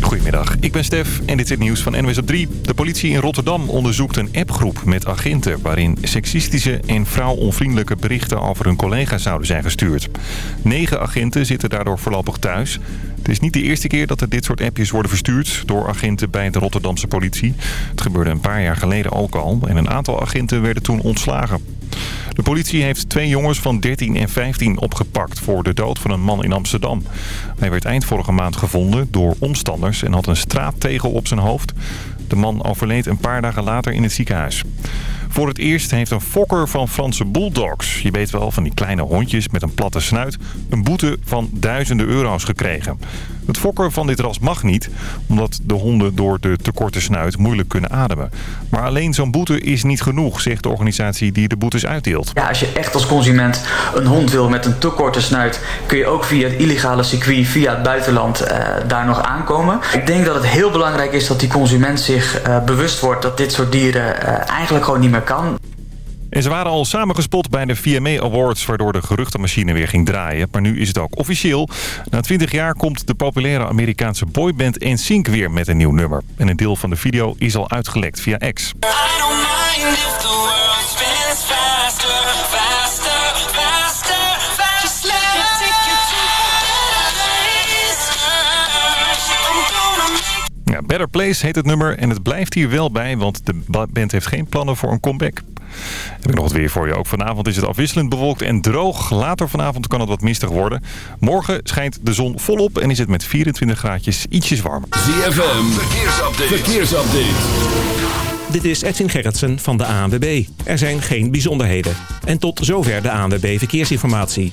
Goedemiddag, ik ben Stef en dit is het nieuws van NWS op 3. De politie in Rotterdam onderzoekt een appgroep met agenten... waarin seksistische en vrouwonvriendelijke berichten over hun collega's zouden zijn gestuurd. Negen agenten zitten daardoor voorlopig thuis. Het is niet de eerste keer dat er dit soort appjes worden verstuurd... door agenten bij de Rotterdamse politie. Het gebeurde een paar jaar geleden ook al en een aantal agenten werden toen ontslagen. De politie heeft twee jongens van 13 en 15 opgepakt voor de dood van een man in Amsterdam. Hij werd eind vorige maand gevonden door omstanders en had een straattegel op zijn hoofd. De man overleed een paar dagen later in het ziekenhuis. Voor het eerst heeft een fokker van Franse bulldogs, je weet wel van die kleine hondjes met een platte snuit, een boete van duizenden euro's gekregen. Het fokker van dit ras mag niet, omdat de honden door de te korte snuit moeilijk kunnen ademen. Maar alleen zo'n boete is niet genoeg, zegt de organisatie die de boetes uitdeelt. Ja, als je echt als consument een hond wil met een te korte snuit... kun je ook via het illegale circuit, via het buitenland, uh, daar nog aankomen. Ik denk dat het heel belangrijk is dat die consument zich uh, bewust wordt... dat dit soort dieren uh, eigenlijk gewoon niet meer kan. En ze waren al samengespot bij de VMA Awards... waardoor de geruchtenmachine weer ging draaien. Maar nu is het ook officieel. Na 20 jaar komt de populaire Amerikaanse boyband NSYNC weer met een nieuw nummer. En een deel van de video is al uitgelekt via X. Better Place heet het nummer en het blijft hier wel bij, want de band heeft geen plannen voor een comeback. Heb ik nog wat weer voor je. Ook vanavond is het afwisselend bewolkt en droog. Later vanavond kan het wat mistig worden. Morgen schijnt de zon volop en is het met 24 graadjes ietsjes warmer. ZFM, verkeersupdate. verkeersupdate. Dit is Edwin Gerritsen van de ANWB. Er zijn geen bijzonderheden. En tot zover de ANWB Verkeersinformatie.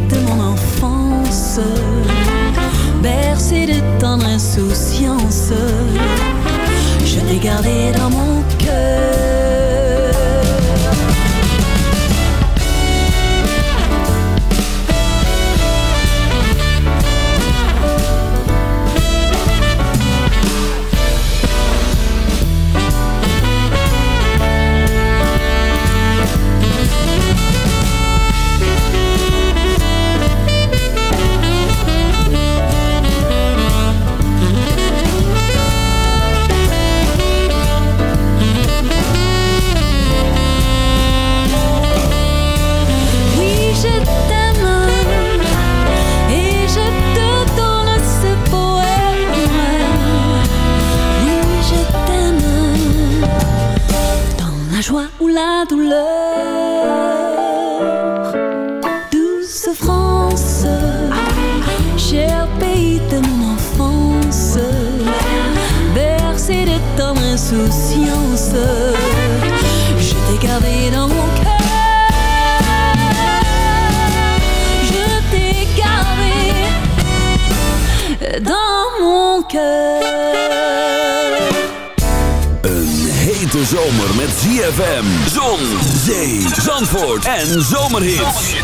de mon enfance, bercée de tendre insouciance, je t'ai gardé dans mon En Zomerhits.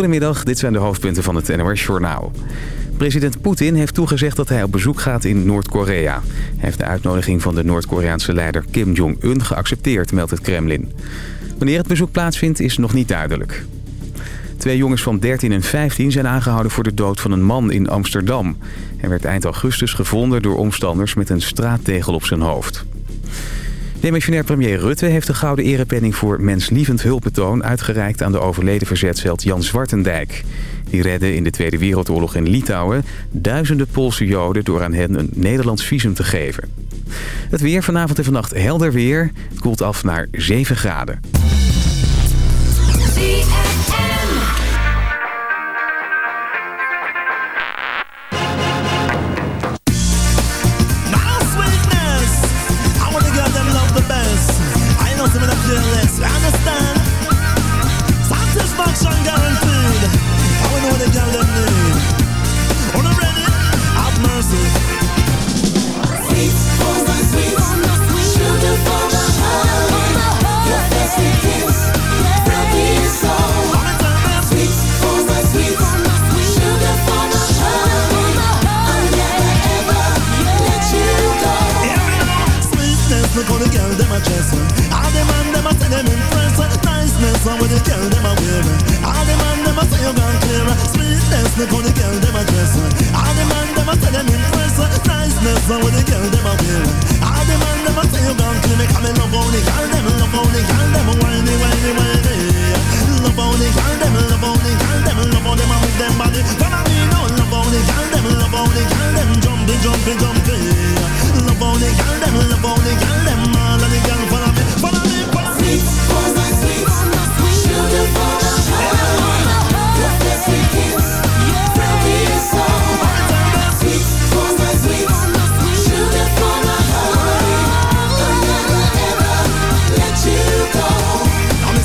Goedemiddag, dit zijn de hoofdpunten van het NOS Journaal. President Poetin heeft toegezegd dat hij op bezoek gaat in Noord-Korea. Hij heeft de uitnodiging van de Noord-Koreaanse leider Kim Jong-un geaccepteerd, meldt het Kremlin. Wanneer het bezoek plaatsvindt is nog niet duidelijk. Twee jongens van 13 en 15 zijn aangehouden voor de dood van een man in Amsterdam. Hij werd eind augustus gevonden door omstanders met een straattegel op zijn hoofd. Demissionair premier Rutte heeft de Gouden Erepenning voor menslievend hulpbetoon uitgereikt aan de overleden verzetsveld Jan Zwartendijk. Die redde in de Tweede Wereldoorlog in Litouwen duizenden Poolse Joden door aan hen een Nederlands visum te geven. Het weer vanavond en vannacht helder weer. Koelt af naar 7 graden. The girl them dress. All the man them say them impress. Niceness, the girl them a wear. All the man them you gone clear. Make me love how the girl them, love how the girl them whiny, whiny, whiny. Love how the girl them, love how the girl them, love how them them body. Follow me now, love how the girl them, love how the girl them jumpy, jumpy, jumpy. Love how the girl them, love how the girl them, all of the girl follow me, follow me, follow me. Sweet, oh sweet,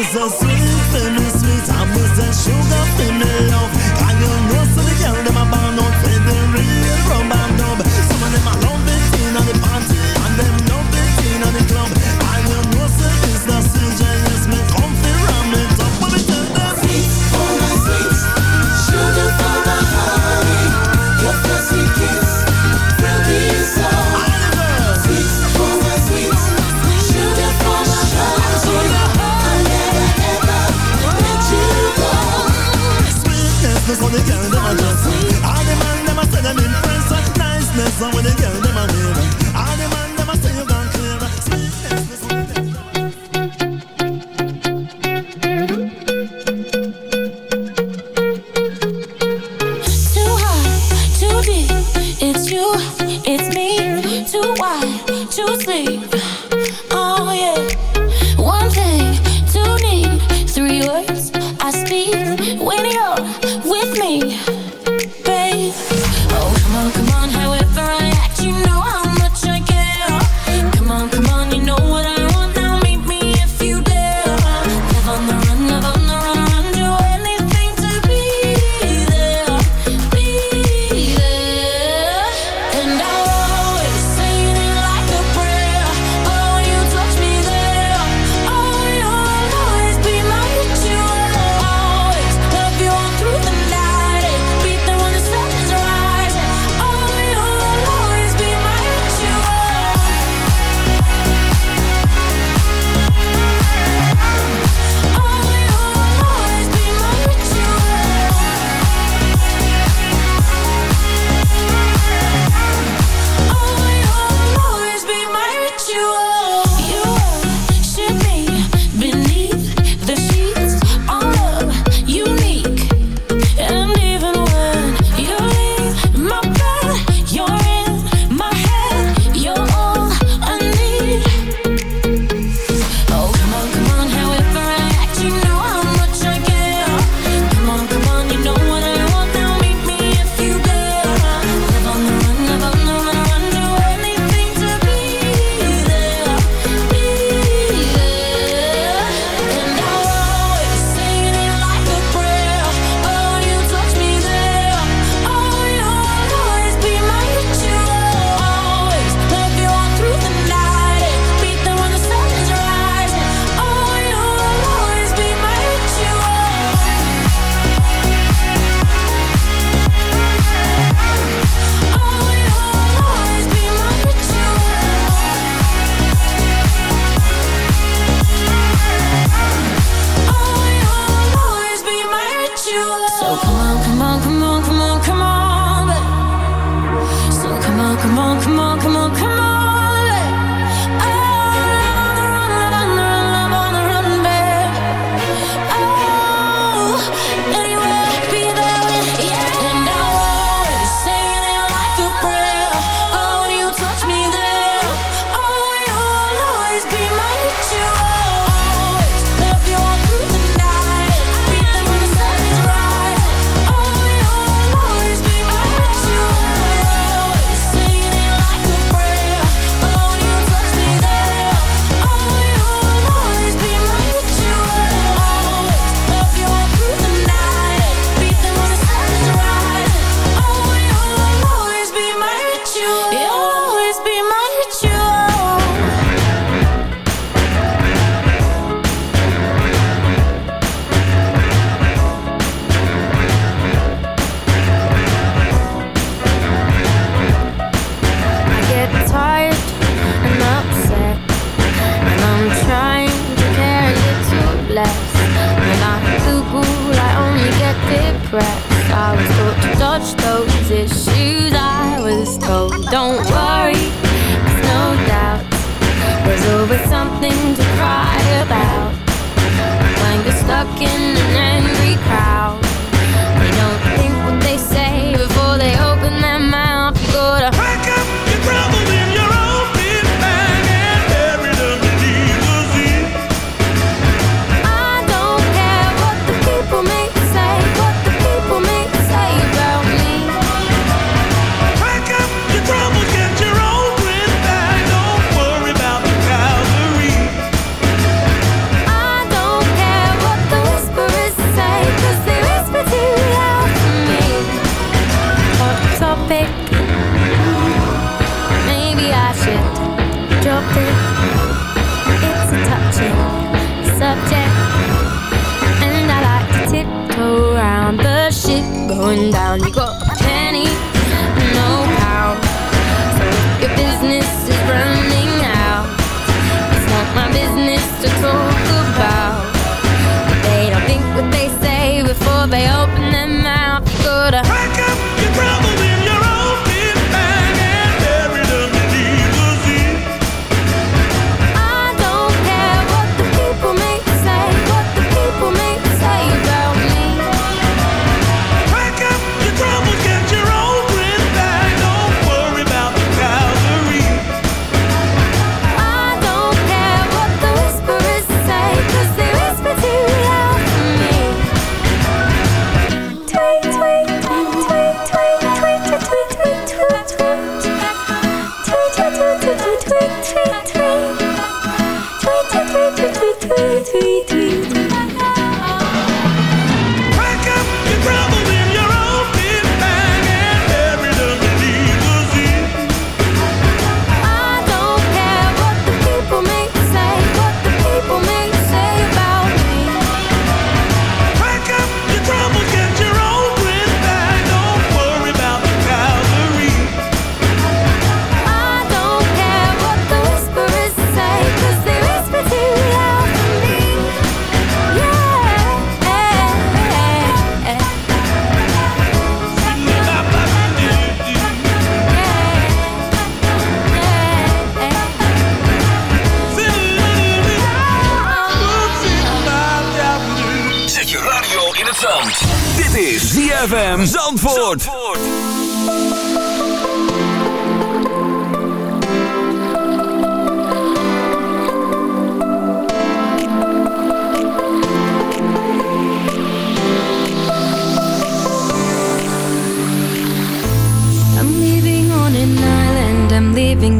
was a sweet and sweet. I was a sugar and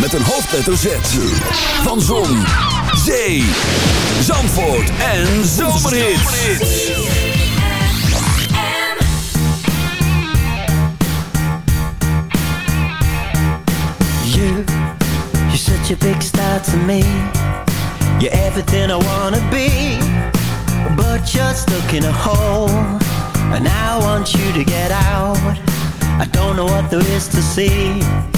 met een hoofdletter Z. Van Zon, Zee, Zandvoort en Zomerhit. You, you're such a big star to me. You're everything I wanna be. But just stuck in a hole. And I want you to get out. I don't know what there is to see.